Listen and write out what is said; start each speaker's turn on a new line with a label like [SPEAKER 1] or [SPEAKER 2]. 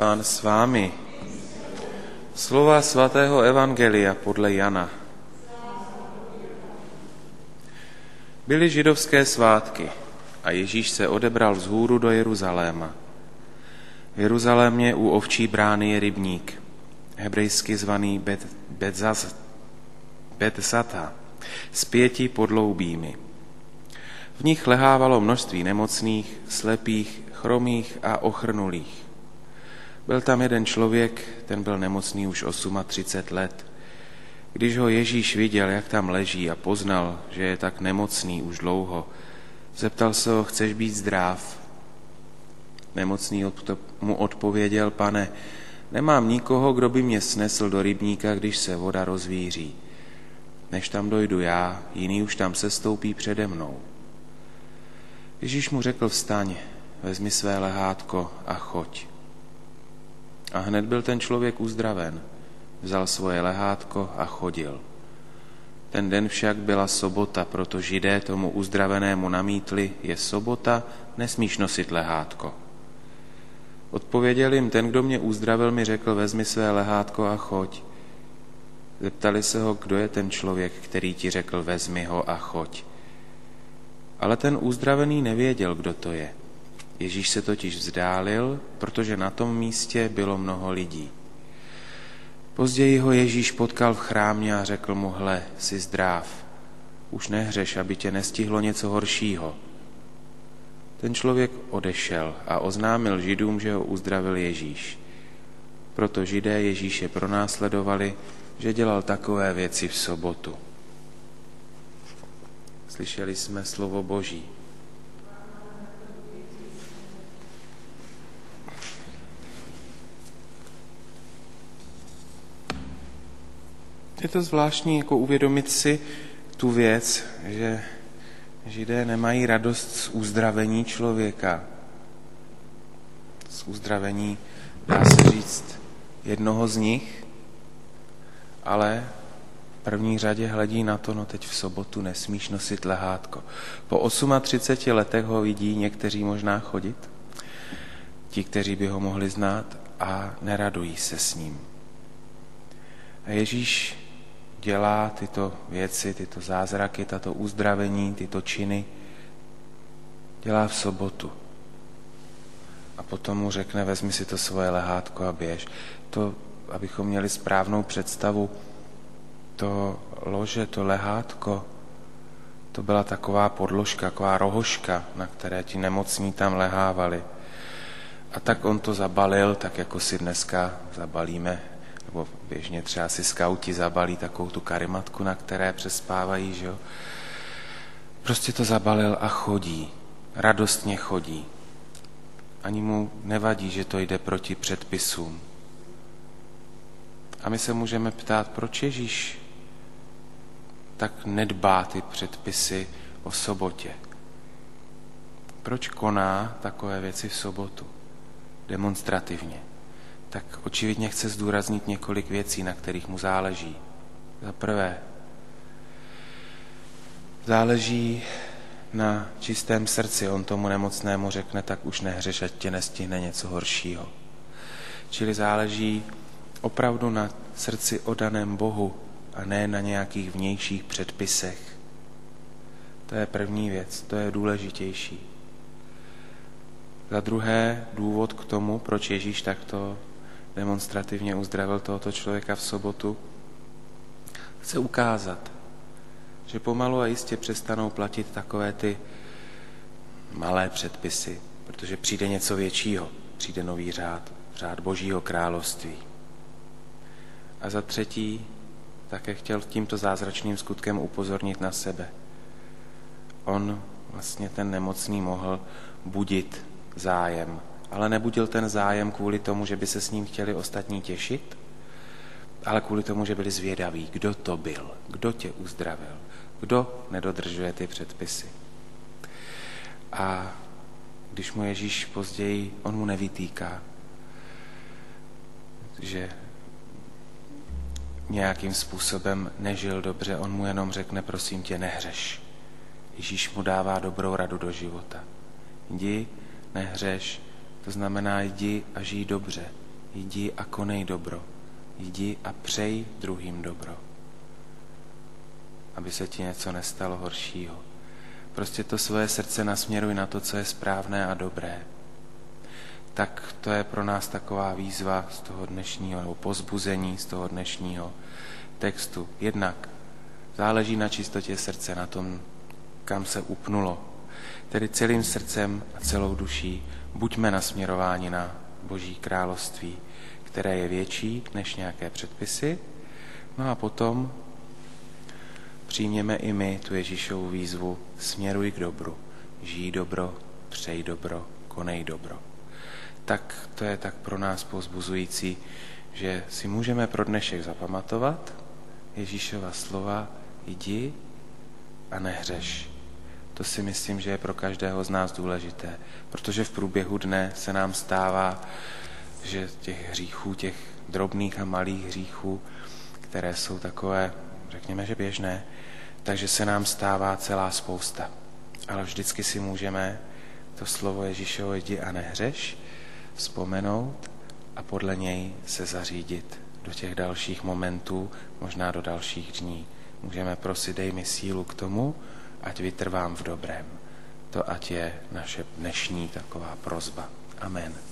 [SPEAKER 1] Pán s vámi. Slova svatého Evangelia podle Jana. Byly židovské svátky a Ježíš se odebral z hůru do Jeruzaléma. V Jeruzalémě u ovčí brány je rybník, hebrejsky zvaný Bet, Betzaz, Betzata, s pěti podloubími. V nich lehávalo množství nemocných, slepých, chromých a ochrnulých. Byl tam jeden člověk, ten byl nemocný už 38 let. Když ho Ježíš viděl, jak tam leží a poznal, že je tak nemocný už dlouho, zeptal se ho, chceš být zdrav? Nemocný mu odpověděl, pane, nemám nikoho, kdo by mě snesl do rybníka, když se voda rozvíří. Než tam dojdu já, jiný už tam se stoupí přede mnou. Ježíš mu řekl, vstaň, vezmi své lehátko a choď. A hned byl ten člověk uzdraven. Vzal svoje lehátko a chodil. Ten den však byla sobota, proto židé tomu uzdravenému namítli, je sobota, nesmíš nosit lehátko. Odpověděl jim, ten, kdo mě uzdravil, mi řekl, vezmi své lehátko a choď. Zeptali se ho, kdo je ten člověk, který ti řekl, vezmi ho a choď. Ale ten uzdravený nevěděl, kdo to je. Ježíš se totiž vzdálil, protože na tom místě bylo mnoho lidí. Později ho Ježíš potkal v chrámě a řekl mu, hle, jsi zdráv, už nehřeš, aby tě nestihlo něco horšího. Ten člověk odešel a oznámil židům, že ho uzdravil Ježíš. Proto židé Ježíše pronásledovali, že dělal takové věci v sobotu. Slyšeli jsme slovo Boží. Je to zvláštní jako uvědomit si tu věc, že židé nemají radost z uzdravení člověka. Z uzdravení, dá se říct, jednoho z nich, ale v první řadě hledí na to, no teď v sobotu nesmíš nosit lehátko. Po 38 letech ho vidí někteří možná chodit, ti, kteří by ho mohli znát a neradují se s ním. A Ježíš dělá tyto věci, tyto zázraky, tato uzdravení, tyto činy, dělá v sobotu. A potom mu řekne, vezmi si to svoje lehátko a běž. To, abychom měli správnou představu, to lože, to lehátko, to byla taková podložka, taková rohoška, na které ti nemocní tam lehávali. A tak on to zabalil, tak jako si dneska zabalíme nebo běžně třeba si skauti zabalí takovou tu karimatku, na které přespávají, že jo. Prostě to zabalil a chodí, radostně chodí. Ani mu nevadí, že to jde proti předpisům. A my se můžeme ptát, proč Ježíš tak nedbá ty předpisy o sobotě. Proč koná takové věci v sobotu? Demonstrativně tak očividně chce zdůraznit několik věcí, na kterých mu záleží. Za prvé, záleží na čistém srdci. On tomu nemocnému řekne, tak už nehřeš, ať tě nestihne něco horšího. Čili záleží opravdu na srdci odaném Bohu a ne na nějakých vnějších předpisech. To je první věc, to je důležitější. Za druhé, důvod k tomu, proč Ježíš takto demonstrativně uzdravil tohoto člověka v sobotu, chce ukázat, že pomalu a jistě přestanou platit takové ty malé předpisy, protože přijde něco většího, přijde nový řád, řád Božího království. A za třetí také chtěl tímto zázračným skutkem upozornit na sebe. On vlastně ten nemocný mohl budit zájem ale nebudil ten zájem kvůli tomu, že by se s ním chtěli ostatní těšit, ale kvůli tomu, že byli zvědaví, kdo to byl, kdo tě uzdravil, kdo nedodržuje ty předpisy. A když mu Ježíš později, on mu nevytýká, že nějakým způsobem nežil dobře, on mu jenom řekne, prosím tě, nehřeš. Ježíš mu dává dobrou radu do života. Jdi, nehřeš, to znamená, jdi a žij dobře. jdi a konej dobro. Jdi a přej druhým dobro. Aby se ti něco nestalo horšího. Prostě to svoje srdce nasměruj na to, co je správné a dobré. Tak to je pro nás taková výzva z toho dnešního, nebo pozbuzení z toho dnešního textu. Jednak záleží na čistotě srdce, na tom, kam se upnulo. Tedy celým srdcem a celou duší buďme nasměrováni na Boží království, které je větší než nějaké předpisy. No a potom přijměme i my tu Ježíšovu výzvu směruj k dobru, žij dobro, přej dobro, konej dobro. Tak to je tak pro nás pozbuzující, že si můžeme pro dnešek zapamatovat Ježíšova slova jdi a nehřeš. To si myslím, že je pro každého z nás důležité, protože v průběhu dne se nám stává, že těch hříchů, těch drobných a malých hříchů, které jsou takové, řekněme, že běžné, takže se nám stává celá spousta. Ale vždycky si můžeme to slovo Ježíšovo jdi a nehřeš vzpomenout a podle něj se zařídit do těch dalších momentů, možná do dalších dní. Můžeme prosit, dej mi sílu k tomu, ať vytrvám v dobrém. To ať je naše dnešní taková prozba. Amen.